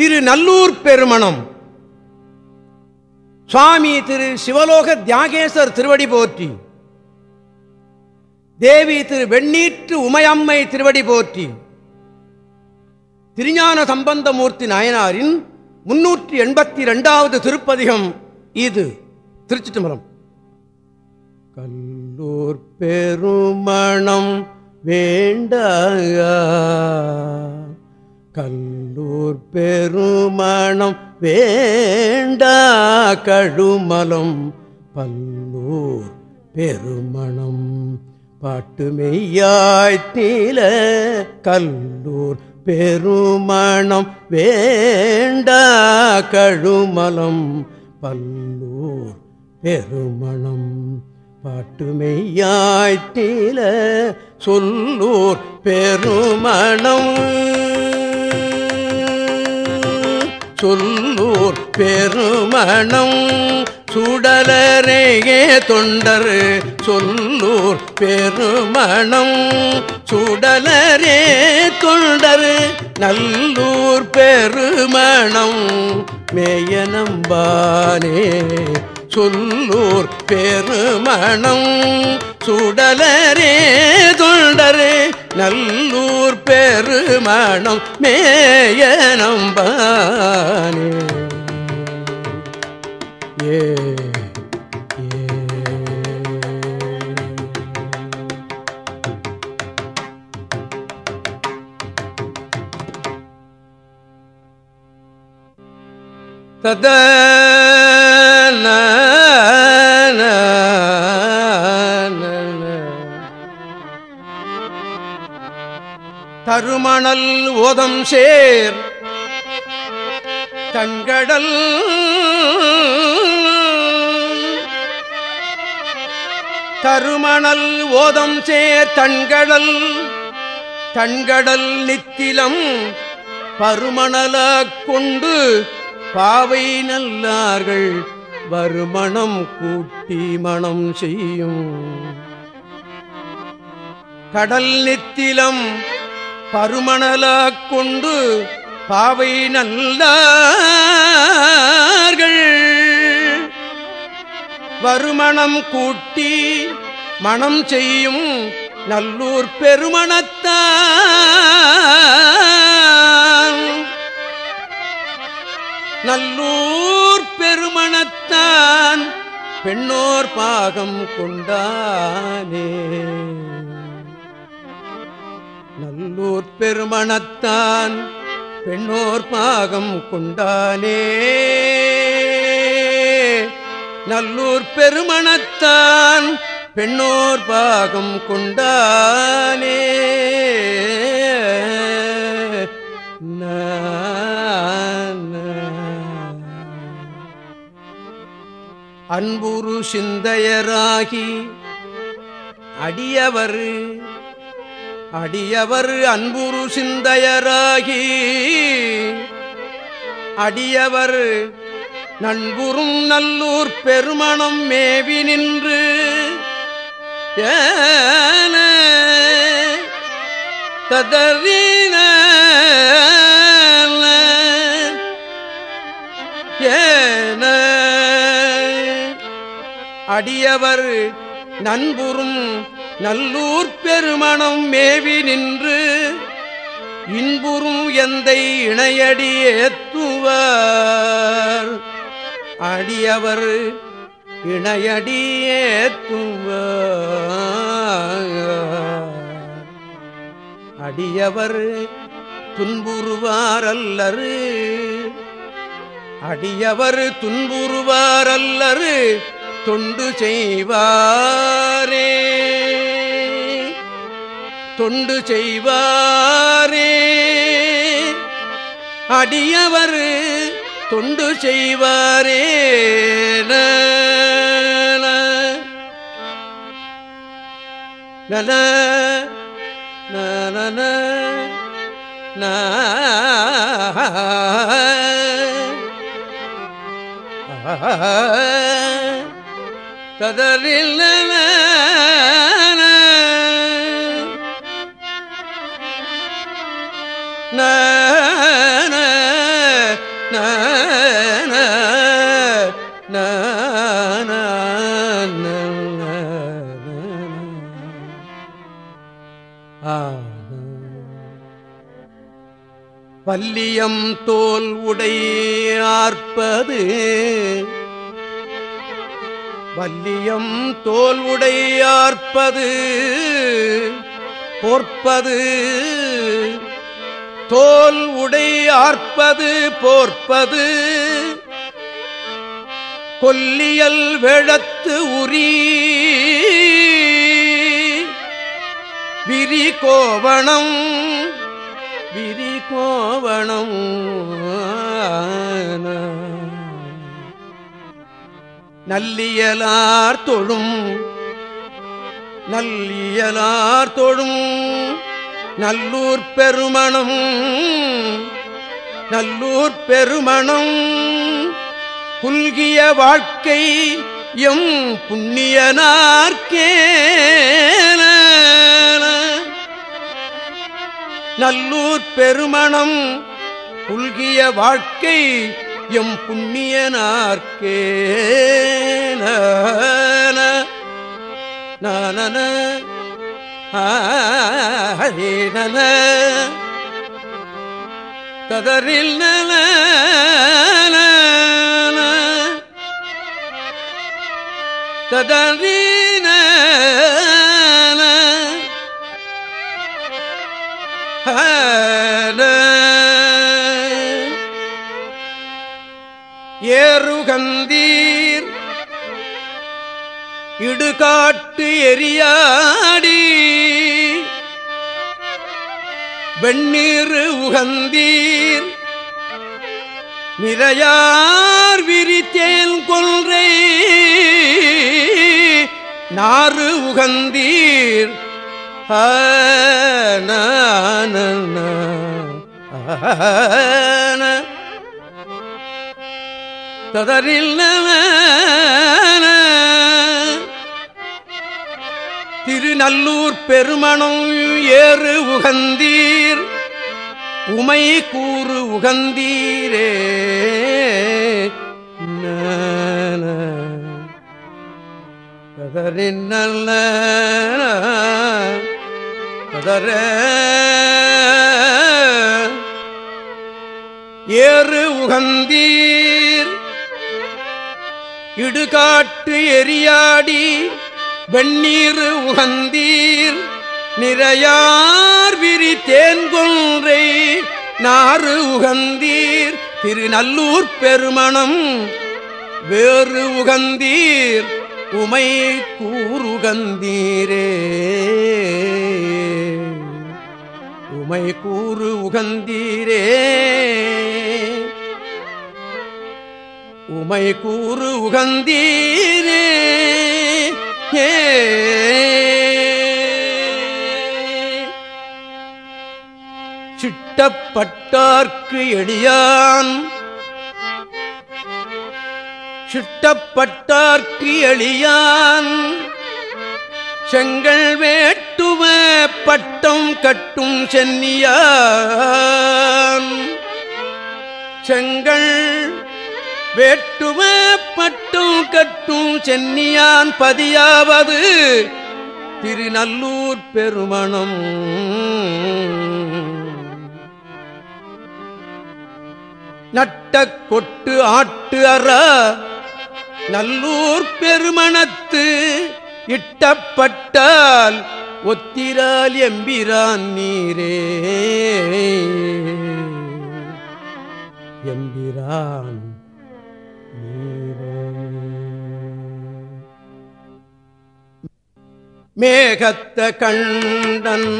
திரு நல்லூர் பெருமணம். சுவாமி திரு சிவலோக தியாகேசர் திருவடி போற்றி. தேவி திரு வெண்ணீற்று உமையம்மை திருவடி போற்றி. திருஞான சம்பந்தமூர்த்தி நாயனாரின் முன்னூற்றி எண்பத்தி இரண்டாவது திருப்பதிகம் இது. திருச்சிட்டுமரம் கல்லூர் பெருமணம் வேண்ட கல்லூர் பெருமணம் வேண்ட கழுமலம். பல்லூர் பெருமணம். பாட்டு மெய்யாய்த்தீல கல்லூர் பெருமணம் வேண்டா கழுமலம். பல்லூர் பெருமணம். பாட்டு மெய்யாய்த்தீல சொல்லூர் பெருமணம். சொல்லூர் பெருமணம். சுடலரேகே தொண்டர் சொல்லூர் பெருமணம். சுடலரே தொண்டர் நல்லூர் பெருமணம். மேயனம்பானே சொல்லூர் பெருமணம். சுடலரே தொண்டரே நல்லூர் பெருமணம் மேய நம்பானே ஏ. தத கருமணல் ஓதம் சேர். தங்கடல் தருமணல் ஓதம் சேர் தன்கடல் தன்கடல் நித்திலம் பருமணலாக் கொண்டு பாவை நல்லார்கள் வருமணம் கூட்டி மணம் செய்யும். கடல் நித்திலம் பருமணலாக் கொண்டு பாவை நல்லார்கள் வருமணம் கூட்டி மணம் செய்யும் நல்லூர் பெருமணத்தான். நல்லூர் பெருமணத்தான் பெண்ணோர் பாகம் கொண்டானே. நல்லூர் பெருமணத்தான் பெண்ணோர் பாகம் கொண்டானே. நல்லூர் பெருமணத்தான் பெண்ணோர் பாகம் கொண்டானே. அன்புரு சிந்தையராகி அடியவர் அடியவர் அன்புரு சிந்தையராகி அடியவர் நண்புறும் நல்லூர் பெருமணம் மேவி நின்று ஏன ததறின ஏன அடியவர் நண்புறும் நல்லூர் பெருமணம் மேவி நின்று இன்புறும் எந்தை இணையடி ஏத்துவார். அடியவர் இணையடி ஏத்துவார். அடியவர் துன்புறுவாரல்லரு. அடியவர் துன்புறுவாரல்லரு. தொண்டு செய்வார். தொண்டு செய்வாரே. அடியவர் தொண்டு செய்வாரே. நல நல ததரில் பல்லியம் தோல் உடையார்ப்பது வல்லியம் தோல் உடையார்ப்பது போர்ப்பது. தோல் உடையார்ப்பது போர்ப்பது. கொல்லியல் வெழத்து உரி. விரி கோவணம். விரி கோவணம் நல்லியலார் தொழும். நல்லியலார் தொழும். நல்லூர் பெருமணம். நல்லூர் பெருமணம். புல்கிய வாழ்க்கை எம் புண்ணியனார்க்கே. நல்லூர் பெருமணம் புல்கிய வாழ்க்கை எம் புண்ணியனார்க்கே. நான ஹரே நன கதரில் நல கதறின ஏறுகந்தீர் இடுகாட்டு எரியாடி. வெண்ணீர் உகந்தீர் நிறையார் விரித்தேன் கொன்றை நாறு உகந்தீர் ஆன திருநல்லூர் பெருமணம் ஏறு உகந்தீர் உமை கூறு உகந்தீரே. கதரின் நல்ல கதர ஏறு உகந்தீர். இடுகாட்டு எரியாடி வெண்ணீர் உகந்தீர். நிறையார் விரி தேன்கொன்றை நாறு உகந்தீர். திருநல்லூர் பெருமணம் வேறு உகந்தீர். உமை கூறுகந்தீரே. உமை கூறு உகந்தீரே. உமை கூறு உகந்தீரே. சிட்டப்பட்டார்க்கு எளியான். சிட்டப்பட்டார்க்கு எளியான். செங்கல் வேட்டுவ பட்டம் கட்டும் சென்னியான். செங்கல் வேட்டுவ பட்டம் கட்டும் சென்னியான் பதியாவது திருநல்லூர் பெருமணம். நட்ட கொட்டு ஆட்டு அற நல்லூர் பெருமணத்து இட்டப்பட்டால் ஒத்திரால் எம்பிரான் நீரே. எம்பிரான் நீரே. மேகத்த கண்டன்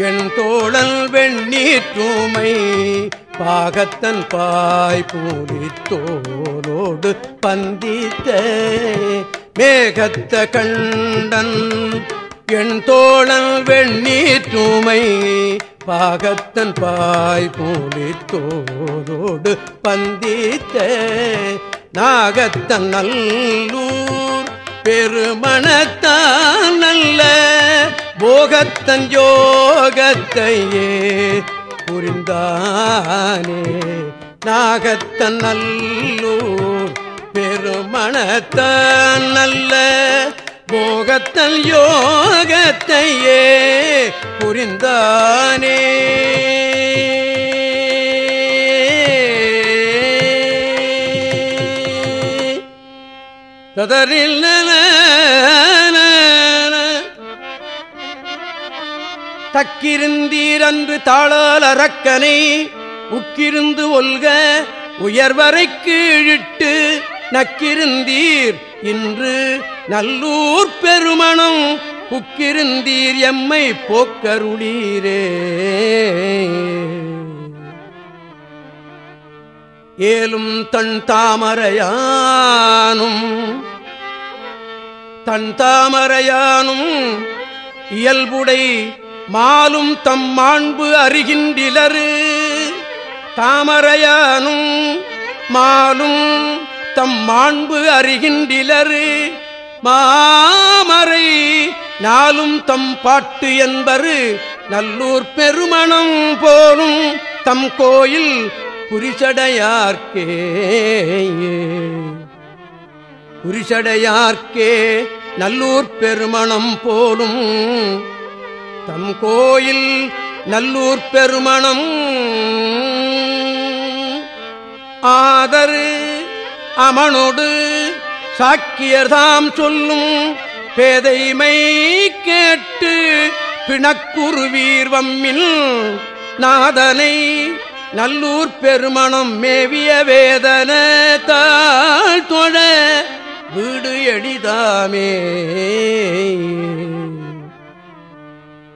என் தோழல் வெண்ணீற்றுமை பாகத்தன் பாய் பூரி பூரித்தோலோடு பந்தித்த. மேகத்த கண்டன் என் தோழன் வெண்ணீர் தூமை பாகத்தன் பாய் பூலித்தோரோடு பந்தித்த நாகத்தன் நல்லூர் பெருமணத்தான் நல்ல போகத்தன் யோகத்தையே புரிந்தானே நாகத்தன் நல்லூர். மனத்தான் நல்ல போகத்தல் யோகத்தையே புரிந்தானே. ததரில் தக்கிருந்தீர் அன்று தாளால் அரக்கனை உக்கிருந்து ஒல்க உயர்வரை கீழிட்டு நக்கிருந்தீர் இன்று நல்லூர் பெருமணம். புக்கிருந்தீர் எம்மை போக்கருளீரே. ஏலும் தன் தாமரையானும் தன் தாமரையானும் இயல்புடை மாலும் தம் மாண்பு அறிகின்றிலரு தாமரையானும் மாலும் தம் மாண்பு அறிகின்றிலரு. மாமரை நாளும் தம் பாட்டு என்பரு. நல்லூர் பெருமணம் போலும் தம் கோயில் குறிசடையார்க்கே. குறிசடையார்க்கே நல்லூர் பெருமணம் போலும் தம் கோயில் நல்லூர் பெருமணம். ஆதரு அமனோடு சாக்கியர்தாம் சொல்லும் பேதைமை கேட்டு பிணக்குருவீர் வம்மில் நாதனை நல்லூர் பெருமணம் மேவிய வேதன தாழ் தொழ வீடு எளிதாமே.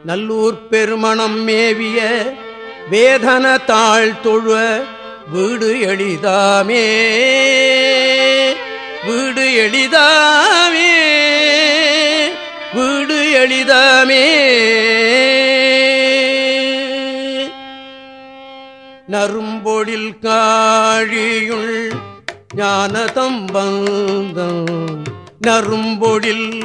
நல்லூர் பெருமணம் மேவிய வேதன தாழ் தொழ வீடு எளிதாமே. வீடு எளிதாமே வீடு எளிதாமே. நரும்பொழில் காழியுள் ஞானதம் வந்தம். நரும்பொழில்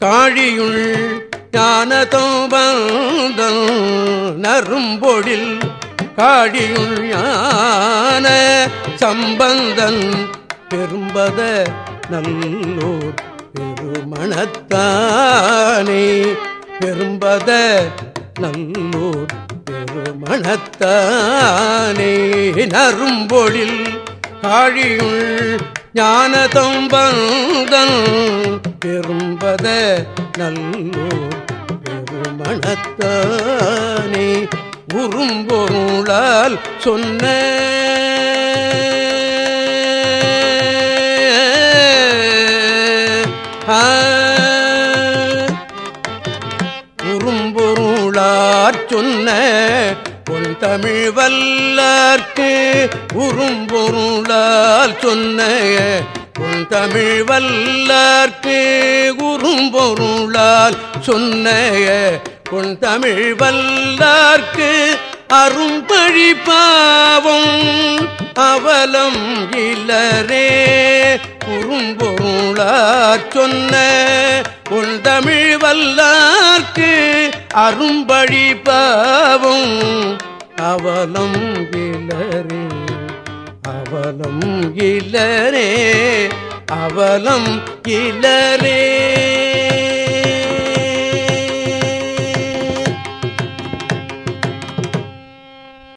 காழியுள் ஞானதம் வந்தம். நரும்பொழில் காழியுள் ஞான சம்பந்தன் பெரும்பத நல்லூர் பெருமணத்தானே பெரும்பத நல்லூர் பெருமணத்தானே நரும்பொழில் காழியுள் ஞானதம் பந்தன் பெரும்பத நல்லூர் பெருமணத்தானே உறும்பொருளால் சொன்ன உரும்பொருளாற் சொன்ன பொன் தமிழ் வல்லார்க்கு உரும்பொருளால் சொன்ன பொன் தமிழ் வல்லார்க்கு உரும்பொருளால் சொன்ன பொன் தமிழ் வல்லார்க்கு அரும்பழி பாவம் அவலம் இலரே குறும்பொருளார் சொன்ன உள் தமிழ் வல்லார்க்கு அரும்பழி பாவம். அவலம் இளரே அவலம் இளரே அவலம் இளரே.